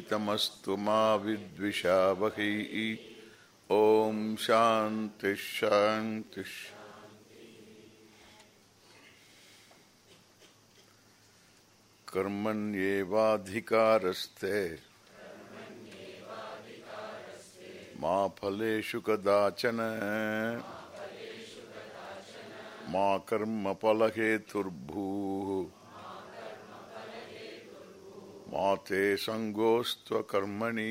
तमस्तु मा विद्विषा वही। ओम शांति शांति कर्मण्येवाधिकारस्ते मा फलेषु कदाचन। मा कर्म कर्मफलहेतुर्भूः माते संगोस्त्व कर्मणि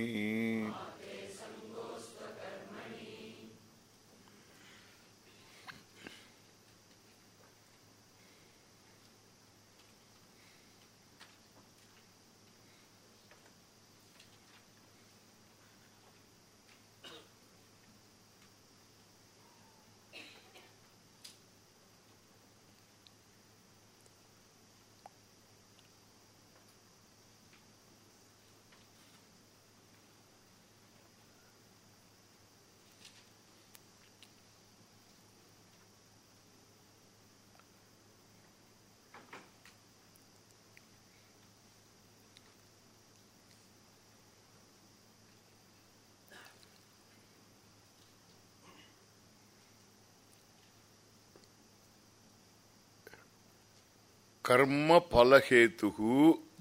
ते सङ्गोऽस्त्वकर्मणि कर्मफलहेतुः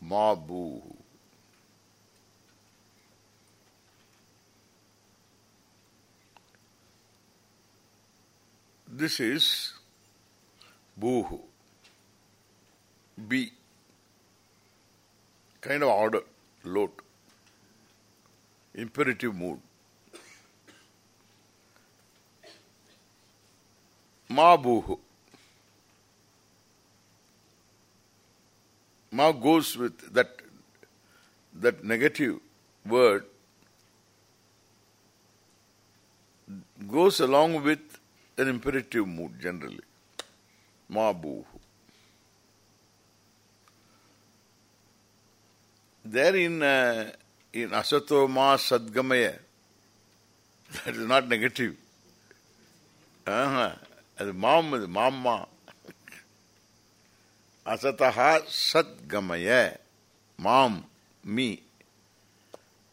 मा भूः This is boohu. B. Kind of order, load. Imperative mood. Ma boohu. Ma goes with that that negative word goes along with an imperative mood generally. Ma boohu. There in uh, in asato ma sadgamaya, that is not negative. Uh-huh. As mam is mamma. असतः सद्गमय। माम, मी।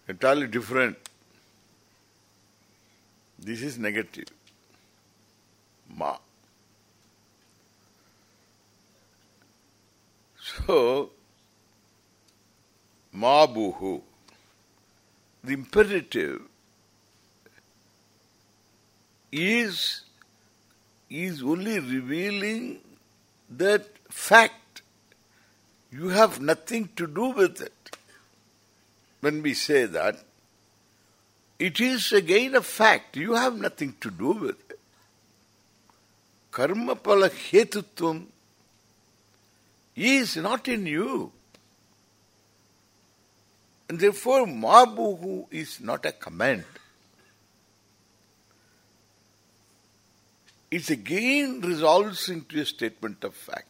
Utterly different this is negative मा। So मा बुहु the imperative is is only revealing that fact. You have nothing to do with it. When we say that, it is again a fact. You have nothing to do with it. Karma pala hetutvam is not in you. And therefore, mabuhu is not a command. It again resolves into a statement of fact.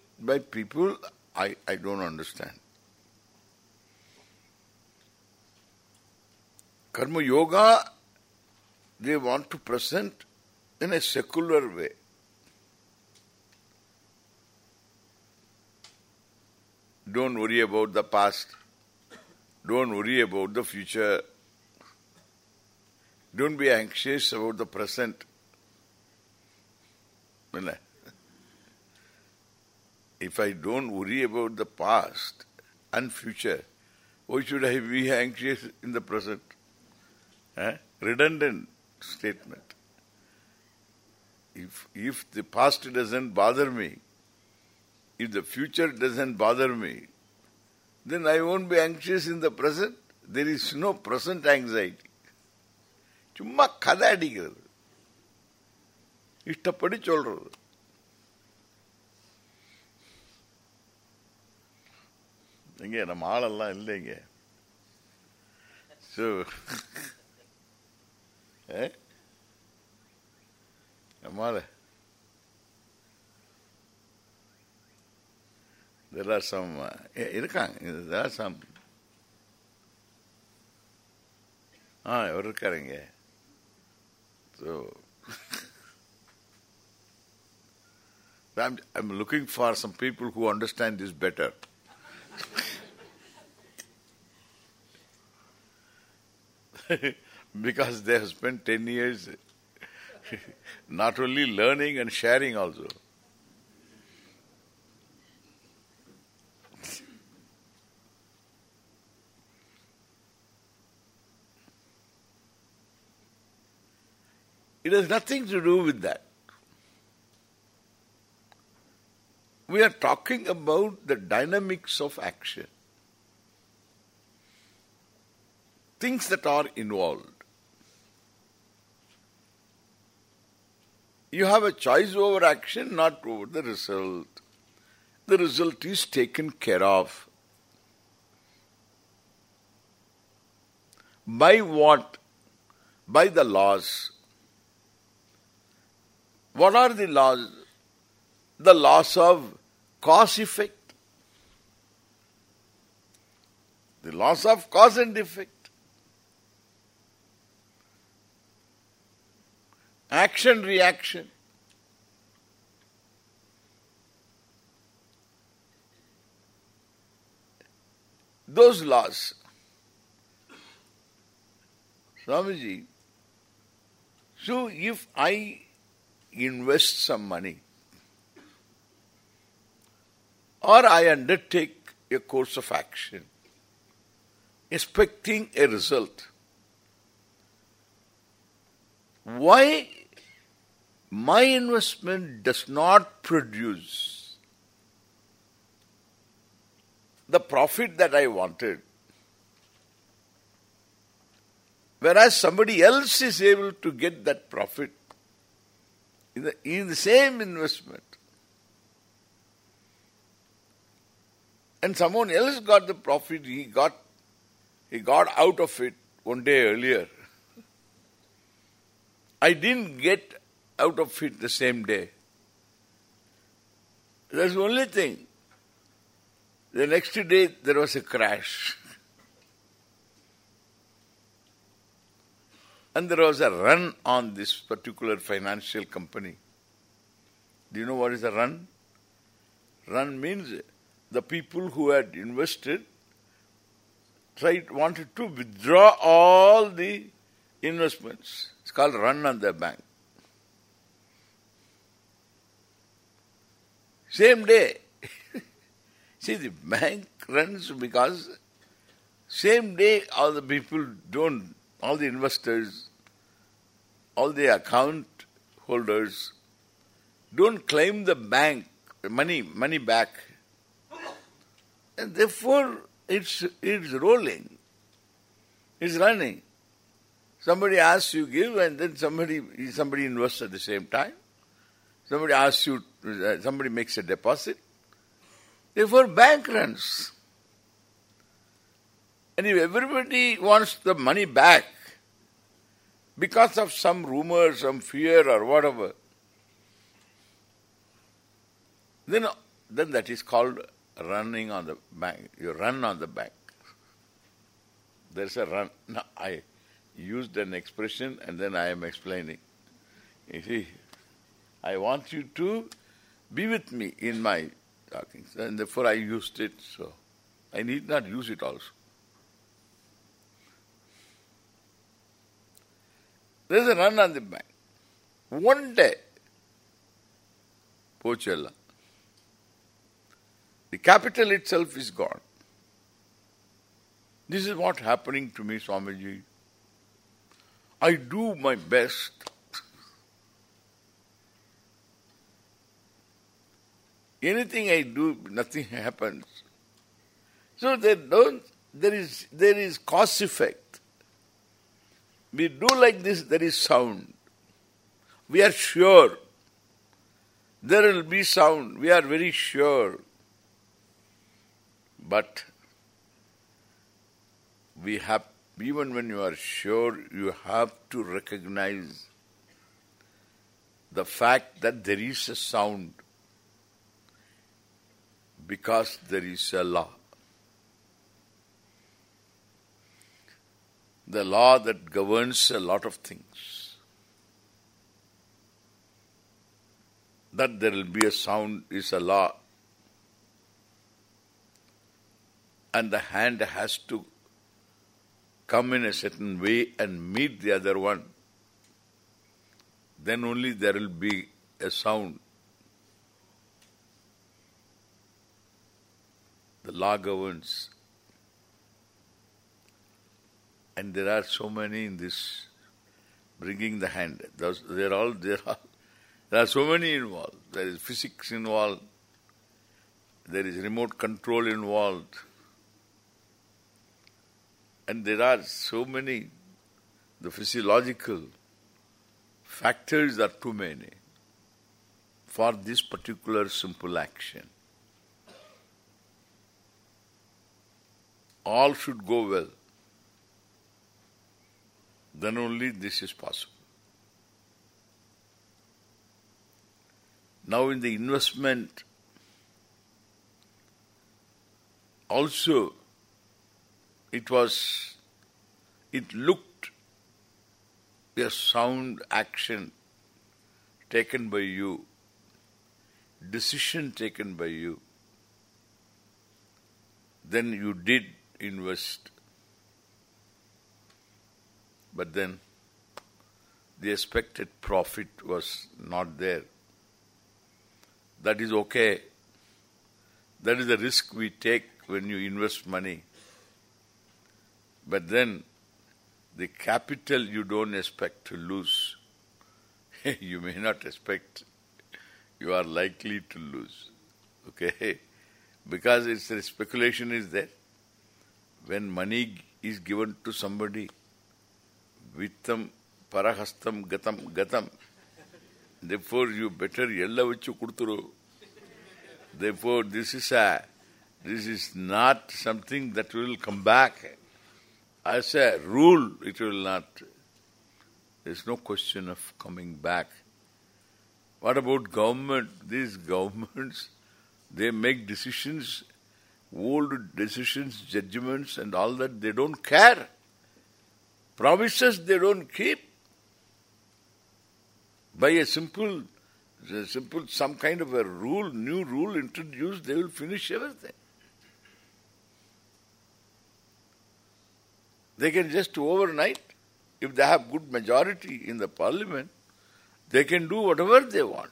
by people? I I don't understand. Karma yoga they want to present in a secular way. Don't worry about the past. Don't worry about the future. Don't be anxious about the present. If I don't worry about the past and future, why should I be anxious in the present? Eh? Redundant statement. If if the past doesn't bother me, if the future doesn't bother me, then I won't be anxious in the present. There is no present anxiety. சும்மா கதை அடிக்கிறது இஷ்டப்படி சொல்றது இங்க நம்ம ஆளெல்லாம் இல்லைங்க So, eh? Amala. There are some, uh, இருக்காங்க there are some ஆ இவர் இருக்காருங்க so I'm, I'm looking for some people who understand this better. because they have spent 10 years not only learning and sharing also. It has nothing to do with that. We are talking about the dynamics of action. Things that are involved. You have a choice over action, not over the result. The result is taken care of. By what? By the laws. What are the laws? The laws of cause effect. The laws of cause and effect. Action reaction. Those laws. Swamiji, so if I invest some money or I undertake a course of action expecting a result, why my investment does not produce the profit that I wanted, whereas somebody else is able to get that profit in the, in the same investment. And someone else got the profit, he got he got out of it one day earlier. I didn't get out of it the same day. That's the only thing. The next day there was a crash. And there was a run on this particular financial company. Do you know what is a run? Run means the people who had invested tried wanted to withdraw all the investments. It's called run on the bank. Same day. See, the bank runs because same day all the people don't, all the investors, all the account holders don't claim the bank, money, money back. And therefore, it's, it's rolling. It's running. Somebody asks you give and then somebody, somebody invests at the same time. Somebody asks you, Uh, somebody makes a deposit. Therefore, bank runs. And if everybody wants the money back because of some rumor, some fear or whatever, then, then that is called running on the bank. You run on the bank. There's a run. Now, I used an expression and then I am explaining. You see, I want you to be with me in my talking. And therefore I used it, so I need not use it also. There's a run on the bank. One day, Pochella, the capital itself is gone. This is what happening to me, Swamiji. I do my best. Anything I do, nothing happens. So there don't there is there is cause effect. We do like this, there is sound. We are sure. There will be sound. We are very sure. But we have even when you are sure, you have to recognize the fact that there is a sound because there is a law. The law that governs a lot of things. That there will be a sound is a law. And the hand has to come in a certain way and meet the other one. Then only there will be a sound. The law governs. And there are so many in this bringing the hand. Those, they're all, there are, there are so many involved. There is physics involved. There is remote control involved. And there are so many, the physiological factors are too many for this particular simple action. All should go well. Then only this is possible. Now in the investment, also it was, it looked a sound action taken by you, decision taken by you, then you did invest. But then the expected profit was not there. That is okay. That is the risk we take when you invest money. But then the capital you don't expect to lose. you may not expect. You are likely to lose. Okay? Because it's the speculation is there. When money is given to somebody, vittam parahastam gatam gatam. Therefore you better yella vachu kuduturu. Therefore this is a this is not something that will come back. As a rule, it will not. There is no question of coming back. What about government? These governments, they make decisions, old decisions, judgments and all that. They don't care. Promises they don't keep. By a simple, simple, some kind of a rule, new rule introduced, they will finish everything. They can just overnight, if they have good majority in the parliament, they can do whatever they want.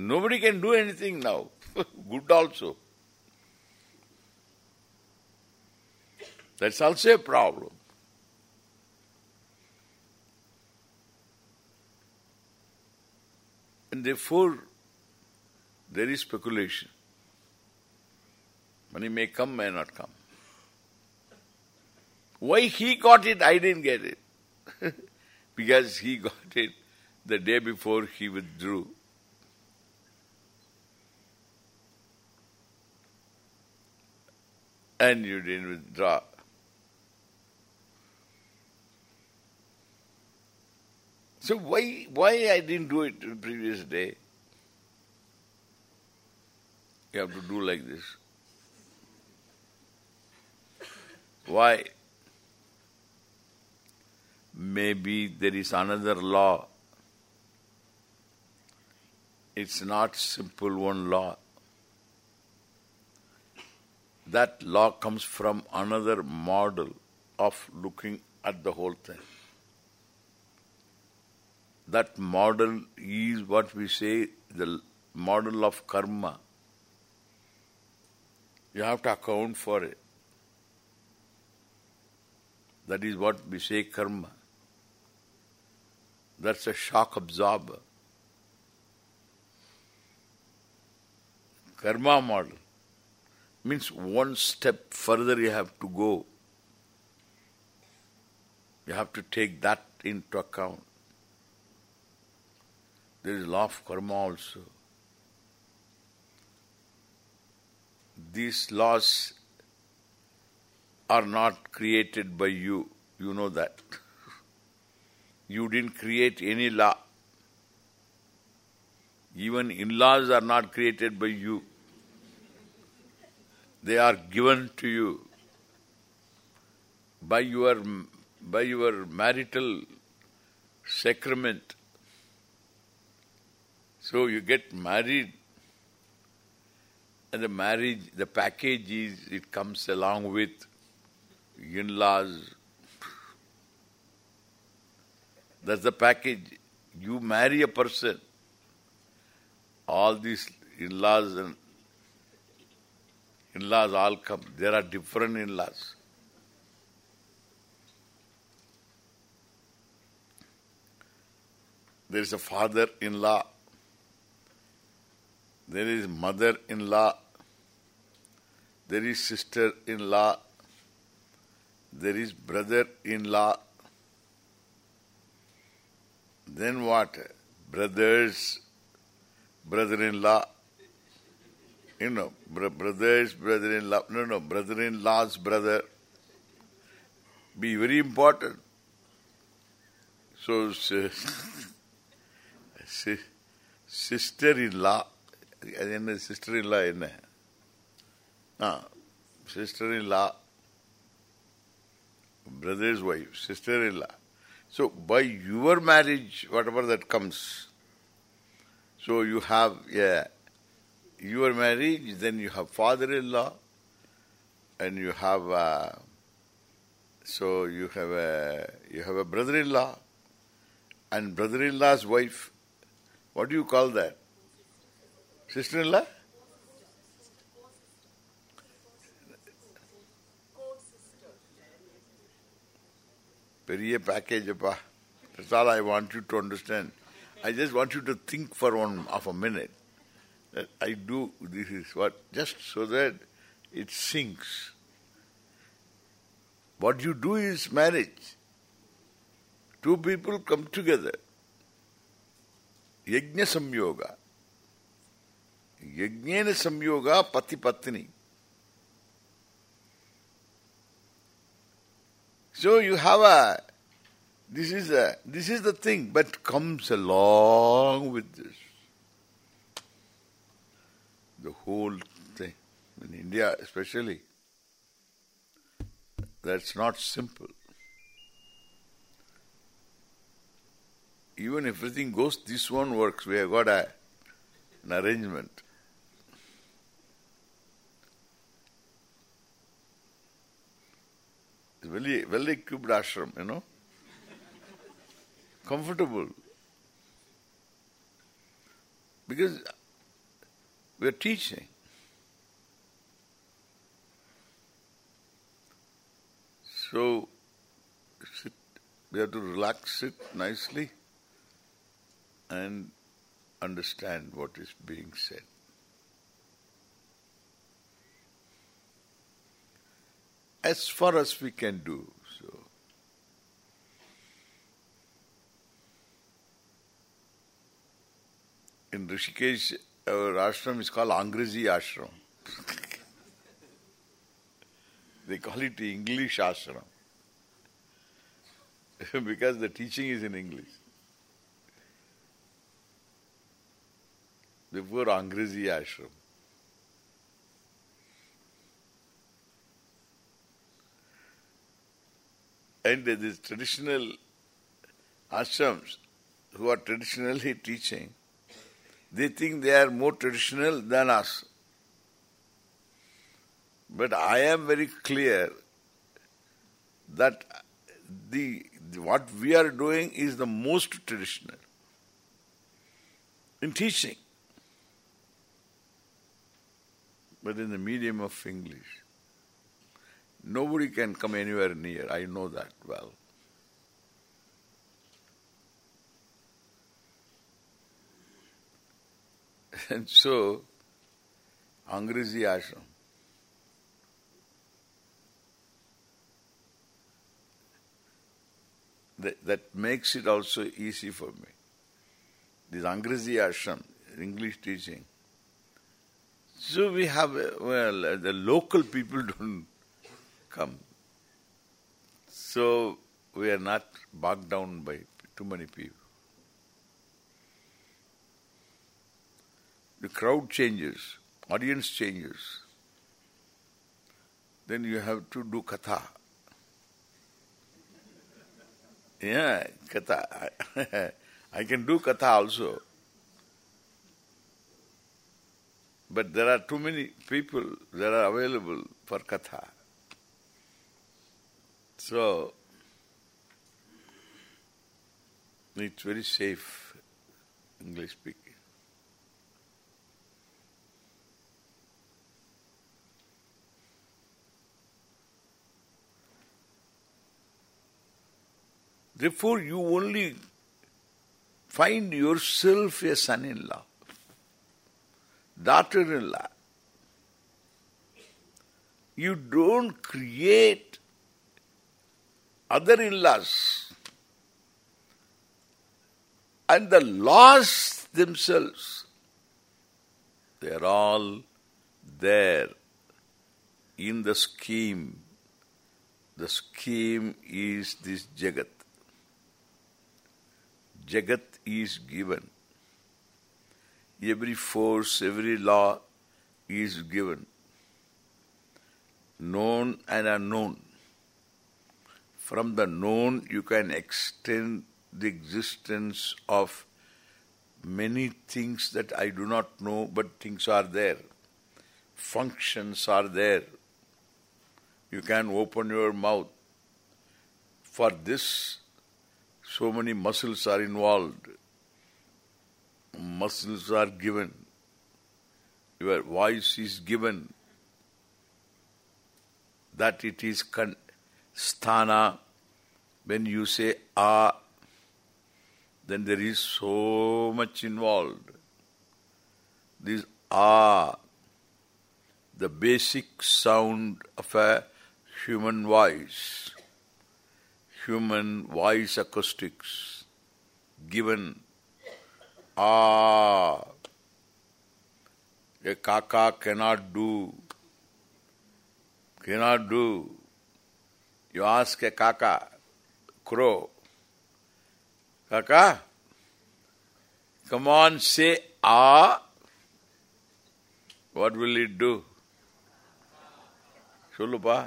Nobody can do anything now. good also. That's also a problem. And therefore, there is speculation. Money may come, may not come. Why he got it, I didn't get it. because he got it the day before he withdrew. And you didn't withdraw. So why why I didn't do it the previous day? You have to do like this. Why? Maybe there is another law. It's not simple one law. That law comes from another model of looking at the whole thing. That model is what we say the model of karma. You have to account for it. That is what we say karma. That's a shock absorber. Karma model means one step further you have to go. You have to take that into account. There is law of karma also. these laws are not created by you. You know that. You didn't create any law. Even in-laws are not created by you. They are given to you by your by your marital sacrament. So you get married and the marriage, the package is, it comes along with in-laws. That's the package. You marry a person, all these in-laws and in-laws all come. There are different in-laws. There is a father-in-law. There is mother-in-law. There is sister-in-law. There is brother-in-law. Then what? Brothers, brother-in-law You know, br brothers, brother-in-law. No, no, brother-in-law's brother. Be very important. So, sister-in-law. அது என்ன சிஸ்டர்-in-law என்ன ஆ sister-in-law brother's wife, sister-in-law. So by your marriage, whatever that comes, so you have yeah, your marriage, then you have father-in-law, and you have uh, so you have a you have a brother-in-law, and brother-in-law's wife. What do you call that? Sister-in-law? பெரிய package அப்பா That's all I want you to understand. I just want you to think for one of a minute that I do this is what just so that it sinks. What you do is marriage. Two people come together. Yajna samyoga. Yajnena samyoga pati patni. So you have a this is a this is the thing, but comes along with this. The whole thing. In India especially. That's not simple. Even if everything goes, this one works. We have got a, an arrangement. Very well equipped ashram, you know. Comfortable. Because we are teaching. So sit, we have to relax it nicely and understand what is being said. As far as we can do so. In Rishikesh, Uh, our ashram is called Angraji ashram. they call it English ashram. because the teaching is in English. Before Angraji ashram. And these traditional ashrams who are traditionally teaching, they think they are more traditional than us. But I am very clear that the what we are doing is the most traditional in teaching, but in the medium of English. Nobody can come anywhere near. I know that well. And so, Angraji ashram. That, makes it also easy for me. This Angraji ashram, English teaching. So we have, uh, well, uh, the local people don't come. So we are not bogged down by too many people. The crowd changes, audience changes. Then you have to do katha. Yeah, katha. I can do katha also. But there are too many people that are available for katha. So, it's very safe, English speaking. Therefore, you only find yourself a son-in-law, daughter-in-law. You don't create other in-laws. And the laws themselves, they are all there in the scheme. The scheme is this Jagat. Jagat is given. Every force, every law is given. Known and unknown. From the known you can extend the existence of many things that I do not know, but things are there. Functions are there. You can open your mouth. For this so many muscles are involved. Muscles are given. Your voice is given. That it is sthana. When you say ah, then there is so much involved. This ah, the basic sound of a human voice human voice acoustics given ah a kaka cannot do cannot do you ask a kaka crow kaka come on say ah what will it do சொல்லுப்பா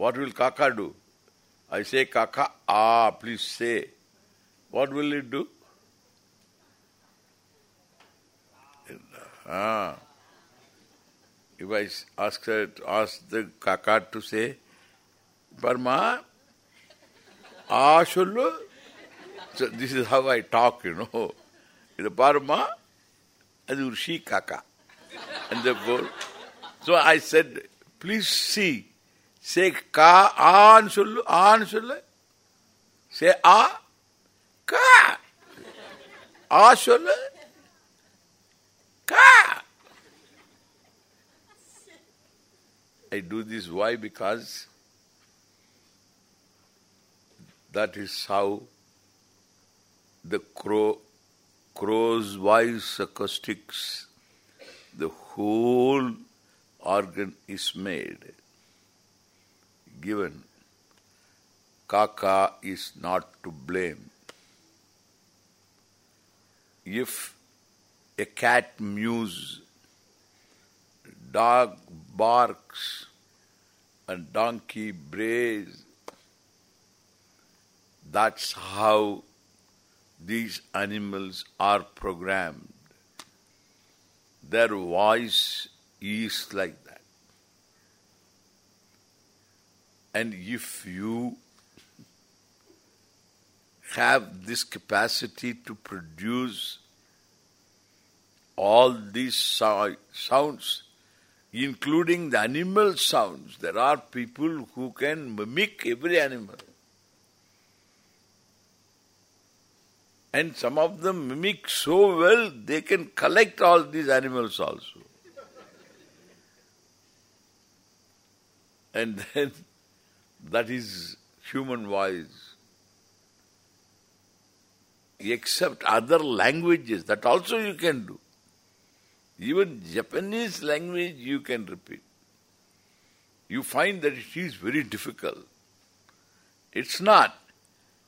what will kaka do I say kaka, ah, please say. What will it do? Ah. If I ask her, ask the kaka to say, Parma, ah, shullu. So this is how I talk, you know. The Parma, adu she kaka. And therefore, so I said, please see. Say ka aan sollu aan sollu. Say a ka. A sollu. Ka. I do this why? Because that is how the crow crow's voice acoustics, the whole organ is made given, Kaka is not to blame. If a cat mews, dog barks, and donkey brays, that's how these animals are programmed. Their voice is like that. And if you have this capacity to produce all these so sounds, including the animal sounds, there are people who can mimic every animal. And some of them mimic so well, they can collect all these animals also. And then that is human voice. Except other languages, that also you can do. Even Japanese language you can repeat. You find that it is very difficult. It's not.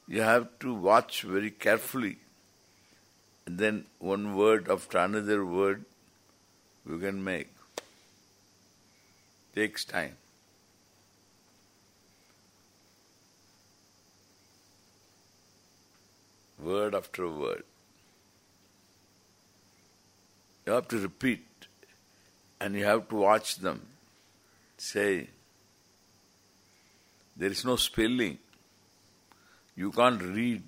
You have to watch very carefully. And then one word after another word you can make. Takes time. Word after word. You have to repeat and you have to watch them. Say, there is no spelling. You can't read.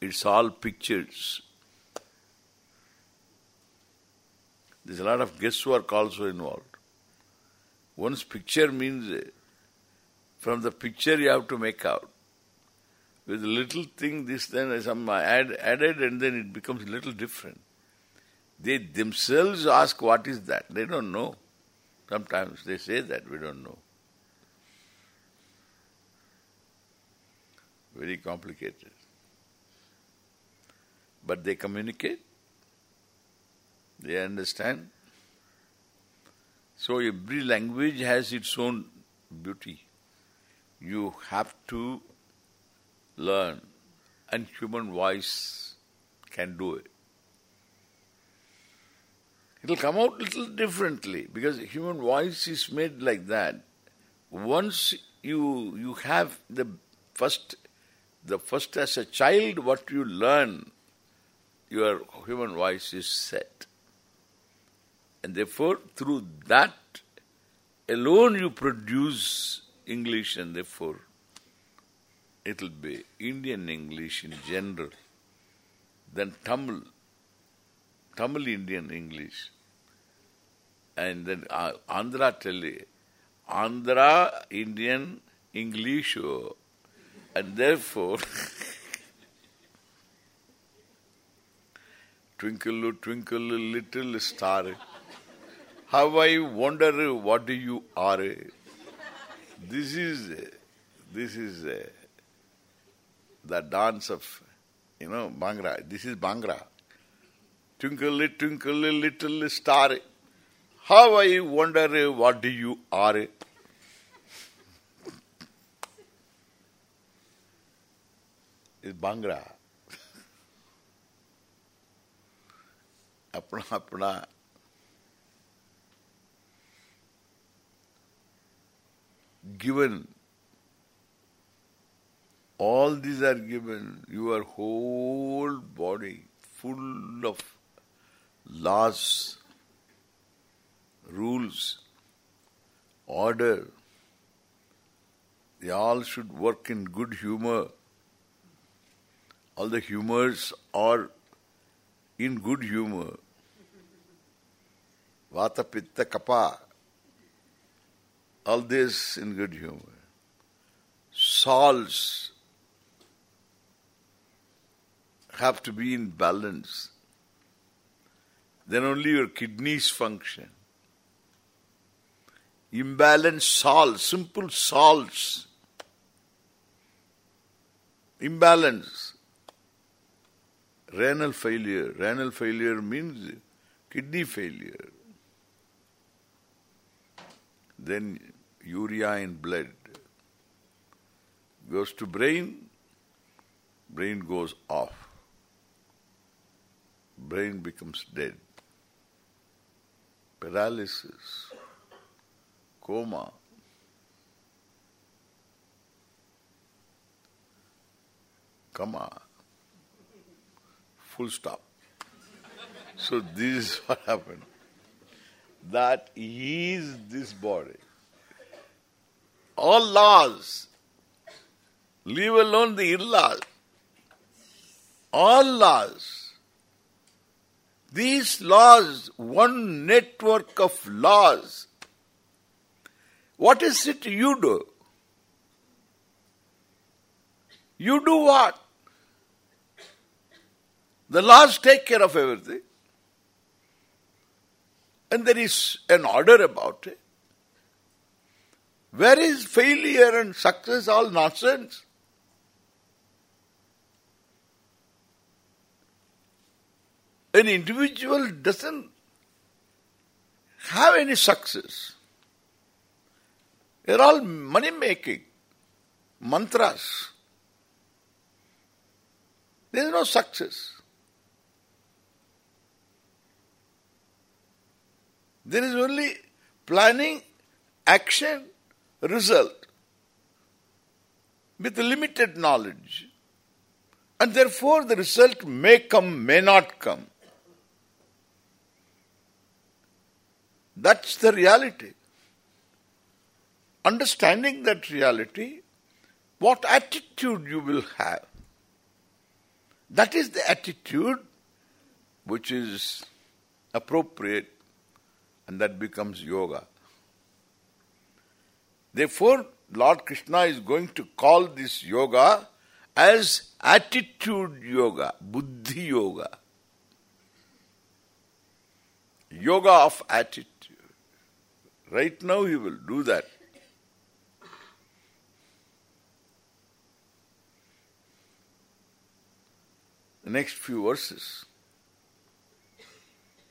It's all pictures. There's a lot of guesswork also involved. Once picture means, from the picture you have to make out. With little thing, this then some add, added and then it becomes a little different. They themselves ask what is that. They don't know. Sometimes they say that, we don't know. Very complicated. But they communicate. They understand. So every language has its own beauty. You have to learn and human voice can do it. It will come out little differently because human voice is made like that. Once you you have the first the first as a child what you learn your human voice is set. And therefore through that alone you produce English and therefore it will be Indian English in general, then Tamil, Tamil Indian English, and then uh, Andhra Tele, Andhra Indian English, oh. and therefore Twinkle, twinkle, little star, how I wonder what you are. This is, this is uh, the dance of, you know, Bhangra. This is Bhangra. Twinkle, twinkle, little star, how I wonder what you are. It's Bhangra. अपना अपना given all these are given your whole body full of laws rules order. They all should work in good humor. All the humors are in good humor. Vata, Pitta, Kapha, all this in good humor. Salts have to be in balance. Then only your kidneys function. Imbalanced salts, simple salts. Imbalance. Renal failure. Renal failure means kidney failure then urea in blood goes to brain, brain goes off. Brain becomes dead. Paralysis, coma. Coma. Full stop. So this is what happened that is this body. All laws, leave alone the ill-laws, all laws, these laws, one network of laws, what is it you do? You do what? The laws take care of everything. And there is an order about it. Where is failure and success all nonsense? An individual doesn't have any success. They're all money making, mantras. There is no success. There is only planning, action, result with limited knowledge. And therefore the result may come, may not come. That's the reality. Understanding that reality, what attitude you will have. That is the attitude which is appropriate and that becomes yoga. Therefore, Lord Krishna is going to call this yoga as attitude yoga, buddhi yoga. Yoga of attitude. Right now he will do that. The next few verses.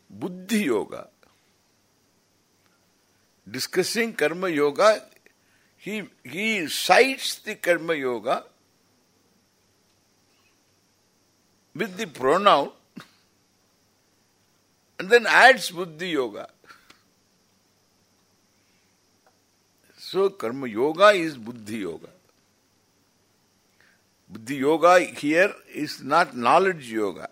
Buddhi yoga. Discussing karma yoga, he, he cites the karma yoga with the pronoun and then adds buddhi yoga. So karma yoga is buddhi yoga. Buddhi yoga here is not knowledge yoga.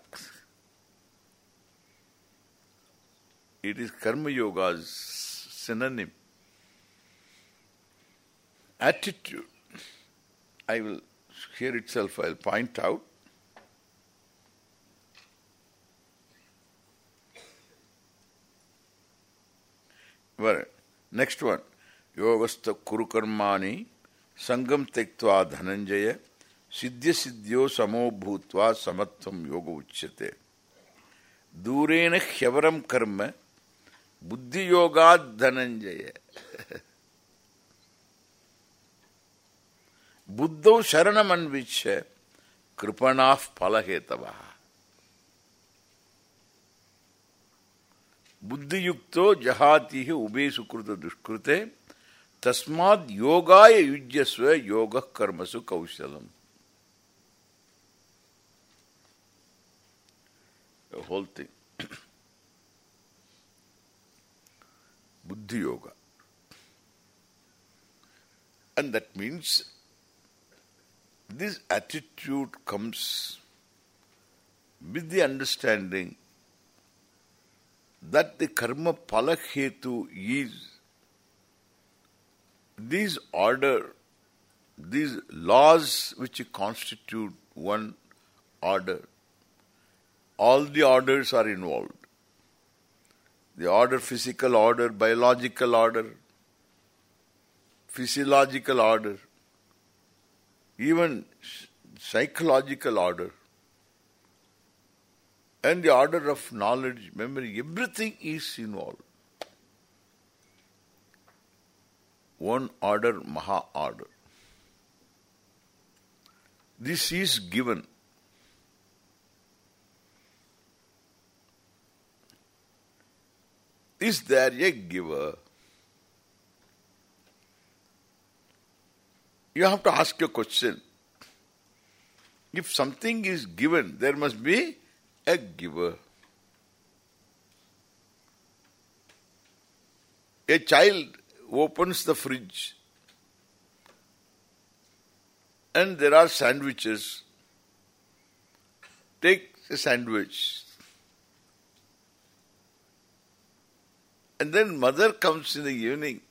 It is karma yoga's synonym. Attitude. I will, here itself I will point out. Well, next one. योगस्थ कुरुकर्मा संगम त्यक्वा धनंजय, सिद्ध्य सिद्ध्यो समो भूत्वा समत्वम योग उच्यते। दूरेन ह्यवरम कर्म, बुद्धि योगा धनंजय। बुद्ध बुद्धौ शरणमन्विच्य कृपणाः फलहेतवः। बुद्धियुक्त जहाति उभे सुकृत दुष्कृते Tasmad योगाय युज्यस्व yoga कर्मसु कौशलम The whole thing. Buddhi Yoga. And that means this attitude comes with the understanding that the karma phalahetu is these order, these laws which constitute one order, all the orders are involved. The order, physical order, biological order, physiological order, even psychological order and the order of knowledge, memory, everything is involved. One order, Maha order. This is given. Is there a giver? You have to ask a question. If something is given, there must be a giver. A child opens the fridge and there are sandwiches. Take a sandwich. And then mother comes in the evening.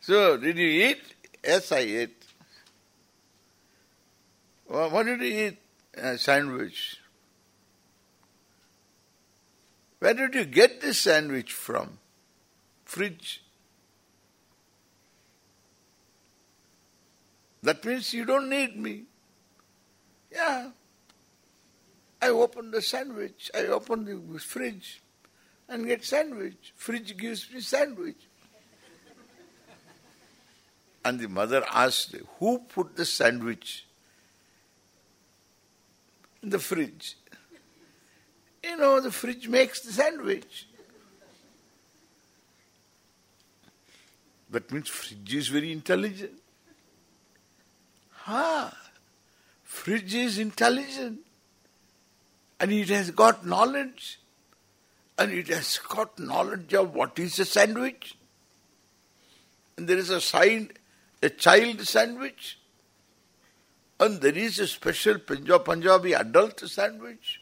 So, did you eat? Yes, I ate. What did you eat? A sandwich. Where did you get this sandwich from? Fridge. That means you don't need me. Yeah. I open the sandwich. I open the fridge and get sandwich. Fridge gives me sandwich. and the mother asked, who put the sandwich? in the fridge. You know, the fridge makes the sandwich. That means fridge is very intelligent. Ha! Fridge is intelligent. And it has got knowledge. And it has got knowledge of what is a sandwich. And there is a sign, a child sandwich. And there is a special Punjabi adult sandwich.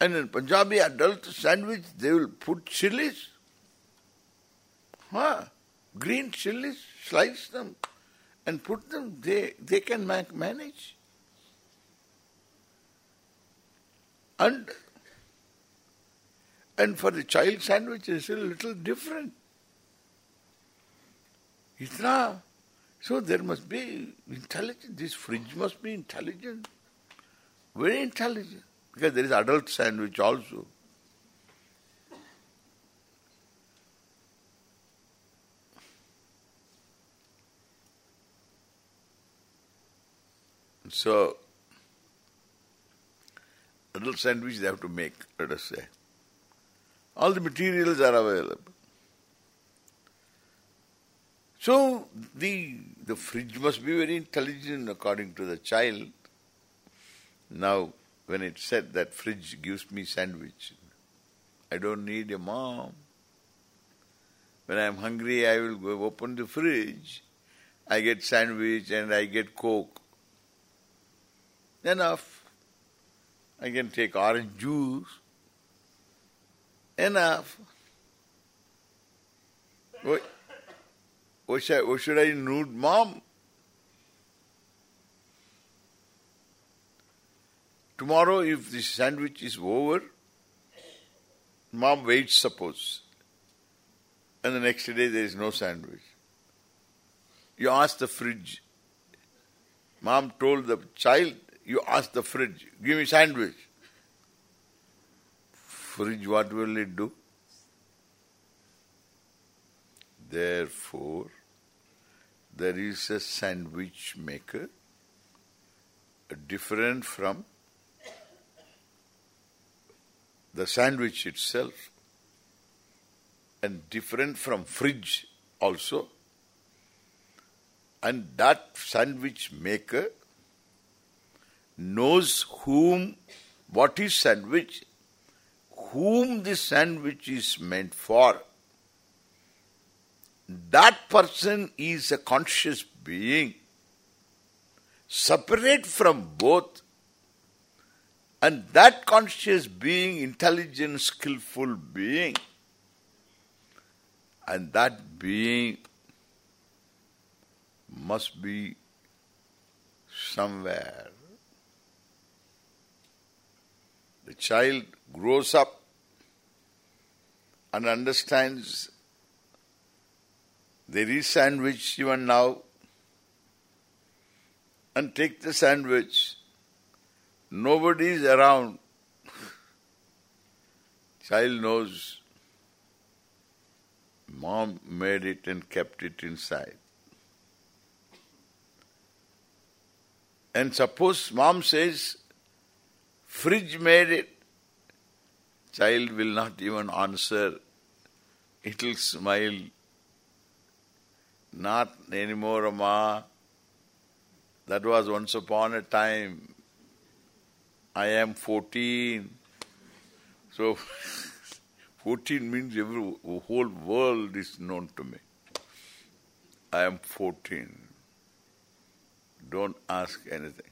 And in Punjabi adult sandwich, they will put chilies. Huh? Green chilies, slice them and put them, they, they can manage. And and for the child sandwich it's a little different. Itna. So there must be intelligence. This fridge must be intelligent. Very intelligent. Because there is adult sandwich also. So, adult sandwich they have to make, let us say. All the materials are available. So, the the fridge must be very intelligent according to the child. Now, when it said that fridge gives me sandwich, I don't need a mom. When I am hungry, I will go open the fridge. I get sandwich and I get coke. Enough. I can take orange juice. Enough. What, what, should, what should I need mom? Tomorrow if the sandwich is over, mom waits suppose. And the next day there is no sandwich. You ask the fridge. Mom told the child, you ask the fridge, give me sandwich. Fridge, what will it do? Therefore, there is a sandwich maker different from the sandwich itself and different from fridge also and that sandwich maker knows whom, what is sandwich, whom this sandwich is meant for. That person is a conscious being, separate from both, and that conscious being, intelligent, skillful being, and that being must be somewhere. The child grows up and understands there is sandwich even now. And take the sandwich. Nobody is around. Child knows mom made it and kept it inside. And suppose mom says, Fridge made it. Child will not even answer. It will smile. Not anymore, Ma. That was once upon a time. I am 14. So, 14 means every whole world is known to me. I am 14. Don't ask anything.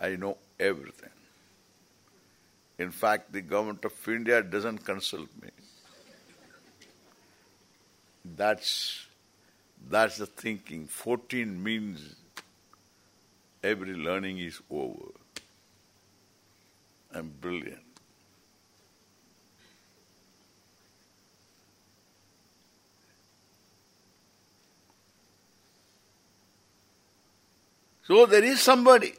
I know everything. In fact, the government of India doesn't consult me. That's that's the thinking. 14 means every learning is over. I'm brilliant. So there is somebody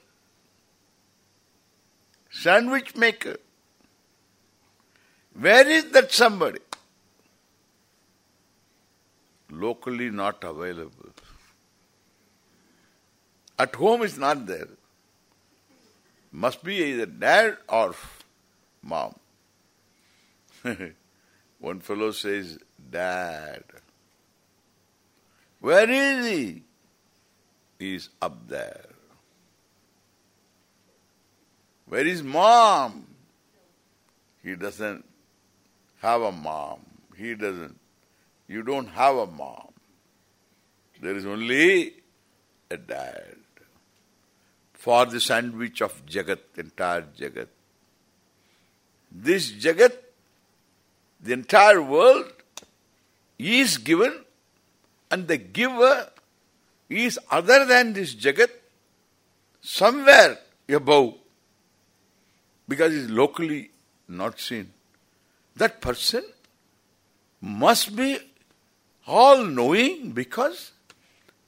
sandwich maker. Where is that somebody? Locally not available. At home is not there. Must be either dad or mom. One fellow says, Dad. Where is he? He's up there. Where is mom? He doesn't have a mom. He doesn't. You don't have a mom. There is only a dad. For the sandwich of Jagat, entire Jagat. This Jagat, the entire world, is given and the giver is other than this Jagat, somewhere above, because it's locally not seen. That person must be all-knowing because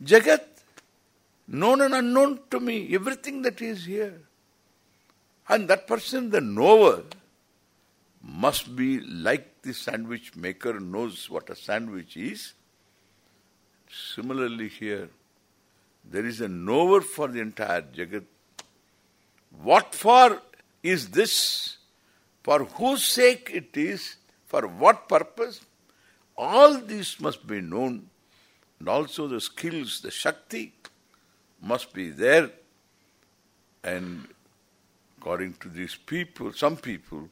Jagat, known and unknown to me, everything that is here. And that person, the knower, must be like the sandwich maker knows what a sandwich is. Similarly here, there is a knower for the entire Jagat. What for is this? For whose sake it is? For what purpose? All these must be known and also the skills, the Shakti must be there. And according to these people, some people,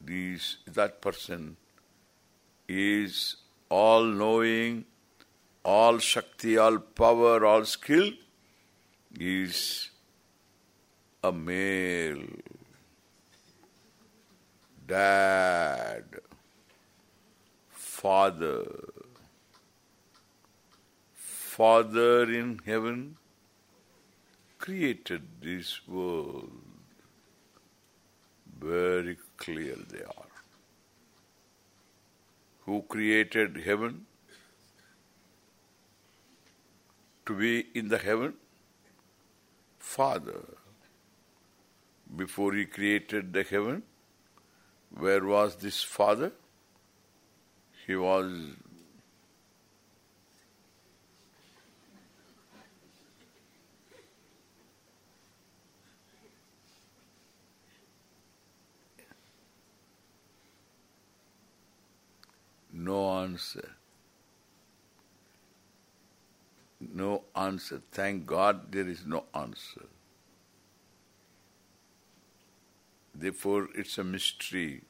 these that person is all-knowing, all Shakti, all power, all skill, is a male, dad, father, Father in heaven created this world. Very clear they are. Who created heaven? To be in the heaven? Father. Before he created the heaven, where was this Father? He was No answer. No answer. Thank God there is no answer. Therefore it's a mystery.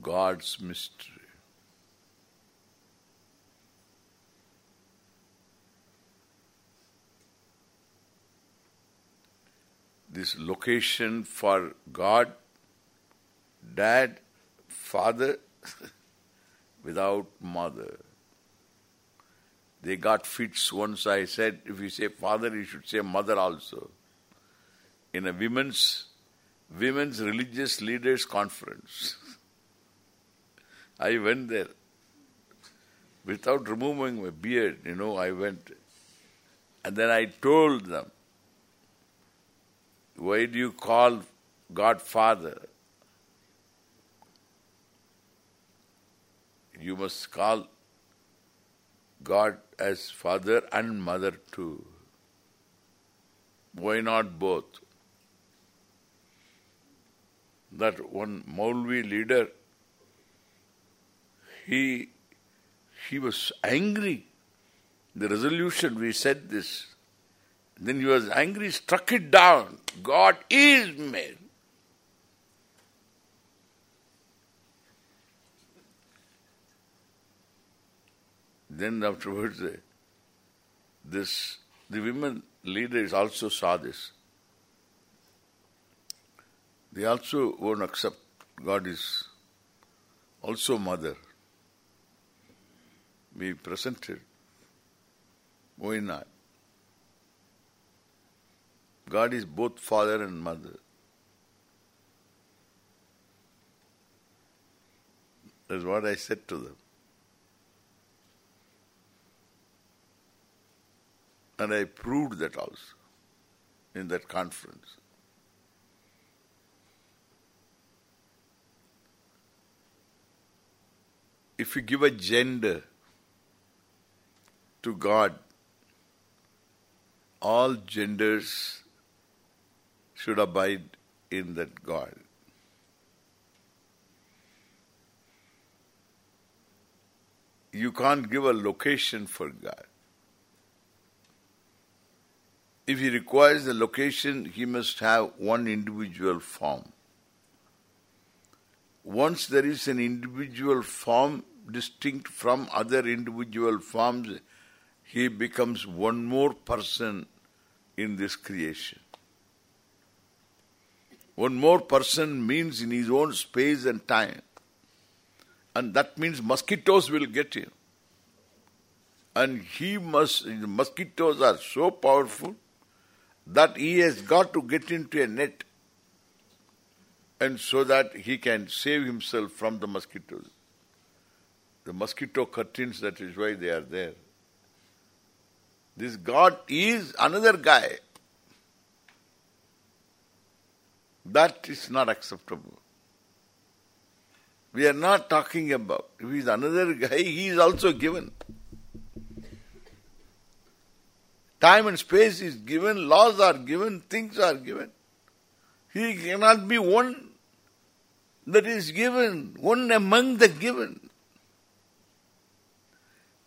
God's mystery. This location for God, dad, father, without mother. They got fits once I said, if you say father, you should say mother also. In a women's women's religious leaders conference. I went there. Without removing my beard, you know, I went. And then I told them, why do you call God Father? You must call God as father and mother too. Why not both? That one Maulvi leader, he he was angry. The resolution, we said this. Then he was angry, struck it down. God is male. Then afterwards, this the women leaders also saw this. They also won't accept God is also mother. We presented. Why not? God is both father and mother. That's what I said to them. And I proved that also in that conference. If you give a gender to God, all genders should abide in that God. You can't give a location for God. If he requires the location, he must have one individual form. Once there is an individual form distinct from other individual forms, he becomes one more person in this creation. One more person means in his own space and time. And that means mosquitoes will get him. And he must, mosquitoes are so powerful that he has got to get into a net and so that he can save himself from the mosquitoes. The mosquito curtains, that is why they are there. This God is another guy. That is not acceptable. We are not talking about. If he is another guy, he is also given. Time and space is given, laws are given, things are given. He cannot be one that is given, one among the given.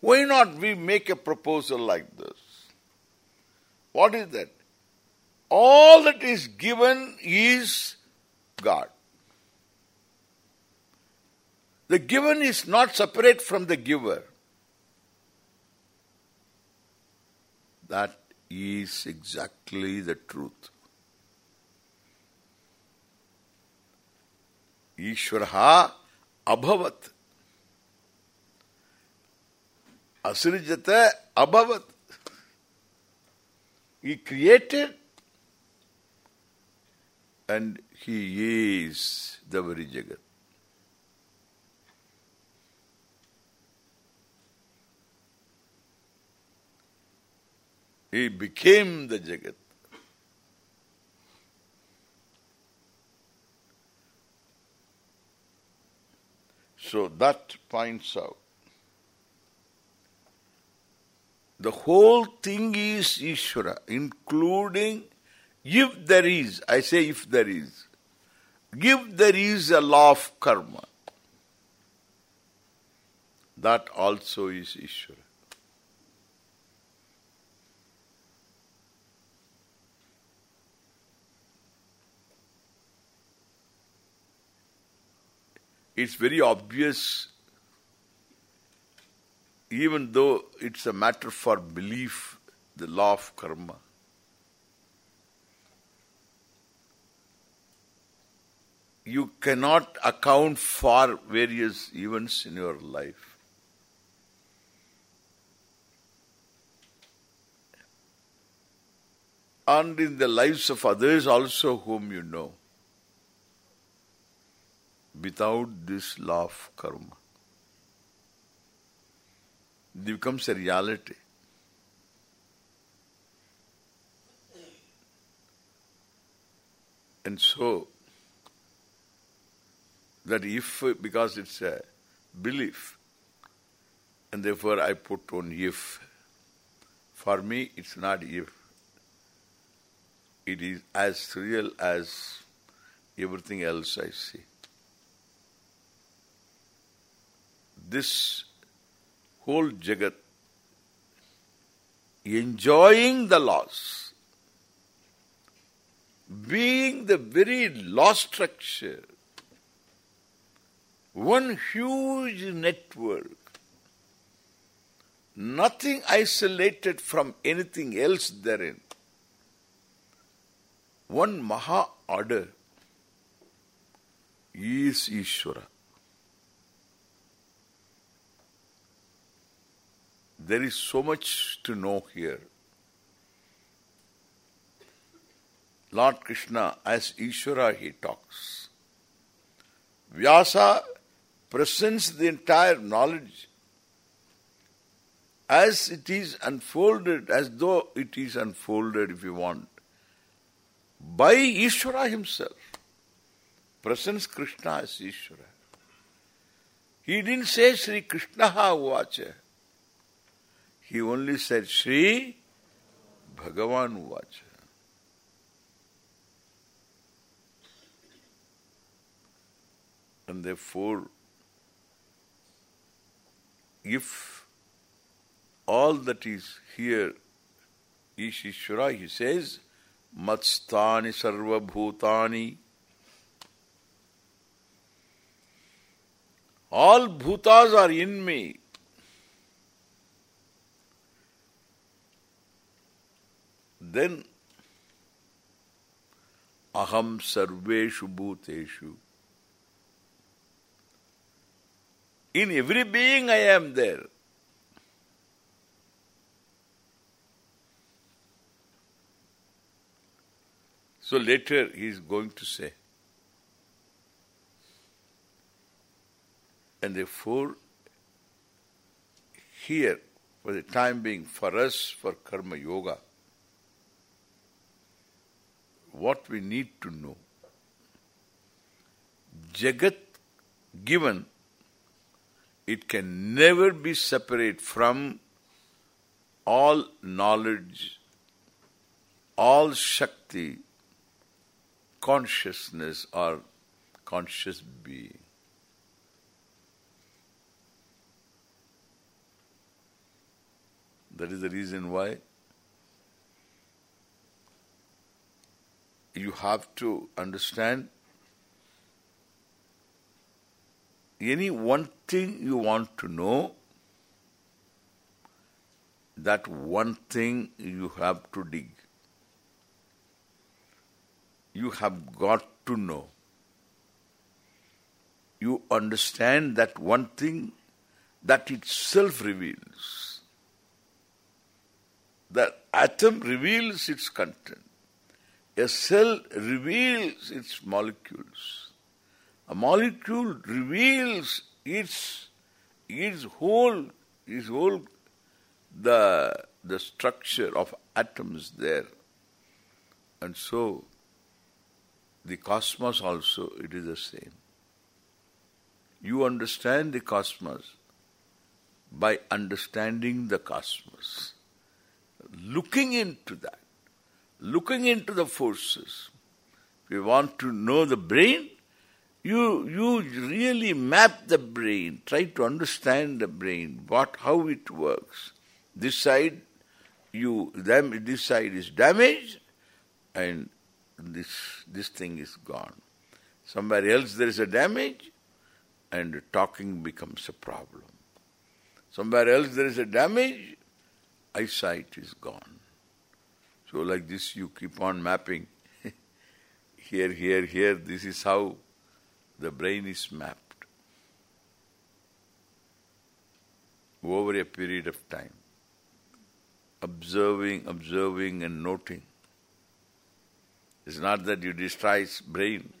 Why not we make a proposal like this? What is that? All that is given is God. The given is not separate from the giver. That is exactly the truth. Ishvaraha abhavat. Asrijata abhavat. He created and he is the very Jagat. He became the Jagat. So that points out. The whole thing is Ishvara, including if there is, I say if there is, if there is a law of karma, that also is Ishvara. It's very obvious, even though it's a matter for belief, the law of karma. You cannot account for various events in your life. And in the lives of others also whom you know without this law of karma. It becomes a reality. And so, that if, because it's a belief, and therefore I put on if. For me, it's not if. It is as real as everything else I see. This whole Jagat enjoying the loss, being the very law structure, one huge network, nothing isolated from anything else therein, one Maha order is Ishvara. There is so much to know here. Lord Krishna, as Ishvara, he talks. Vyasa presents the entire knowledge as it is unfolded, as though it is unfolded, if you want, by Ishvara himself. Presents Krishna as Ishvara. He didn't say Sri Krishna Uvacha. He only said, Shri Bhagavan Uvacha. And therefore, if all that is here is Ishvara, he says, Matsthani Sarva Bhutani. All Bhutas are in me. Then aham sarveshu bhuteshu. In every being I am there. So later he is going to say, and therefore here, for the time being, for us, for karma yoga, what we need to know, Jagat given, it can never be separate from all knowledge, all Shakti, consciousness or conscious being. That is the reason why you have to understand any one thing you want to know, that one thing you have to dig you have got to know. You understand that one thing that itself reveals. The atom reveals its content. A cell reveals its molecules. A molecule reveals its its whole its whole the the structure of atoms there. And so the cosmos also, it is the same. You understand the cosmos by understanding the cosmos. Looking into that, looking into the forces. If you want to know the brain, you you really map the brain, try to understand the brain, what how it works. This side you them this side is damaged and this this thing is gone. Somewhere else there is a damage and talking becomes a problem. Somewhere else there is a damage, eyesight is gone. So like this you keep on mapping. here, here, here, this is how the brain is mapped. Over a period of time. Observing, observing and noting. It's not that you destroy brain.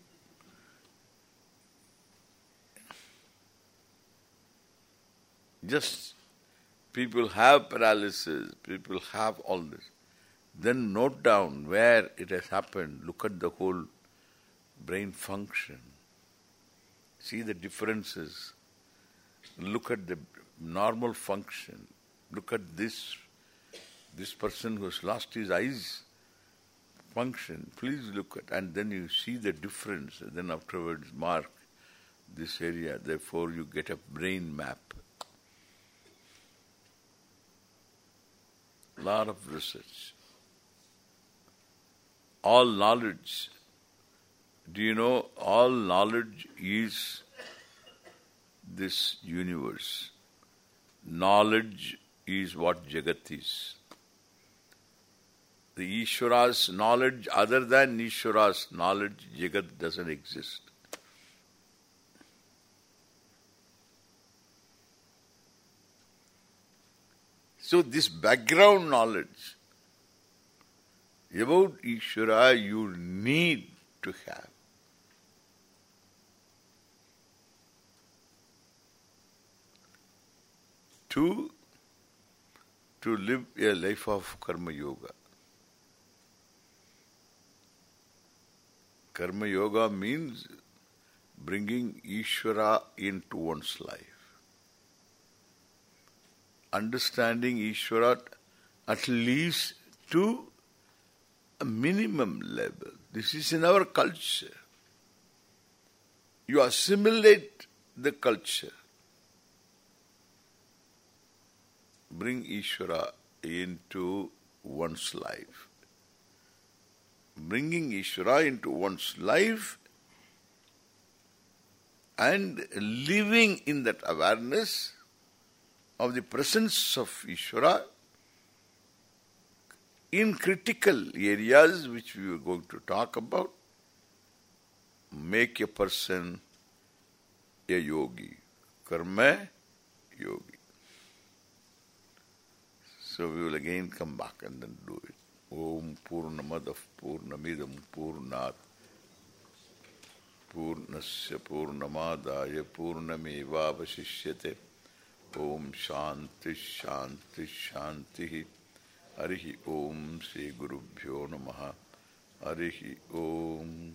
Just people have paralysis, people have all this. Then note down where it has happened. Look at the whole brain function. See the differences. Look at the normal function. Look at this this person who has lost his eyes function, please look at, and then you see the difference, then afterwards mark this area, therefore you get a brain map. Lot of research. All knowledge, do you know, all knowledge is this universe. Knowledge is what Jagat is the Ishvara's knowledge, other than Ishvara's knowledge, Jagat doesn't exist. So this background knowledge about Ishvara you need to have. To, to live a life of karma yoga. Karma yoga means bringing Ishvara into one's life. Understanding Ishvara at least to a minimum level. This is in our culture. You assimilate the culture. Bring Ishvara into one's life. Bringing Ishvara into one's life and living in that awareness of the presence of Ishvara in critical areas which we are going to talk about, make a person a yogi. Karma yogi. So we will again come back and then do it. Om Purnamadav Purnamidam Purnat Purnasya Purnamadaya Purnamevavasishyate Om Shanti Shanti Shanti Harihi Om Sri Gurubhyo Namaha. Harihi Om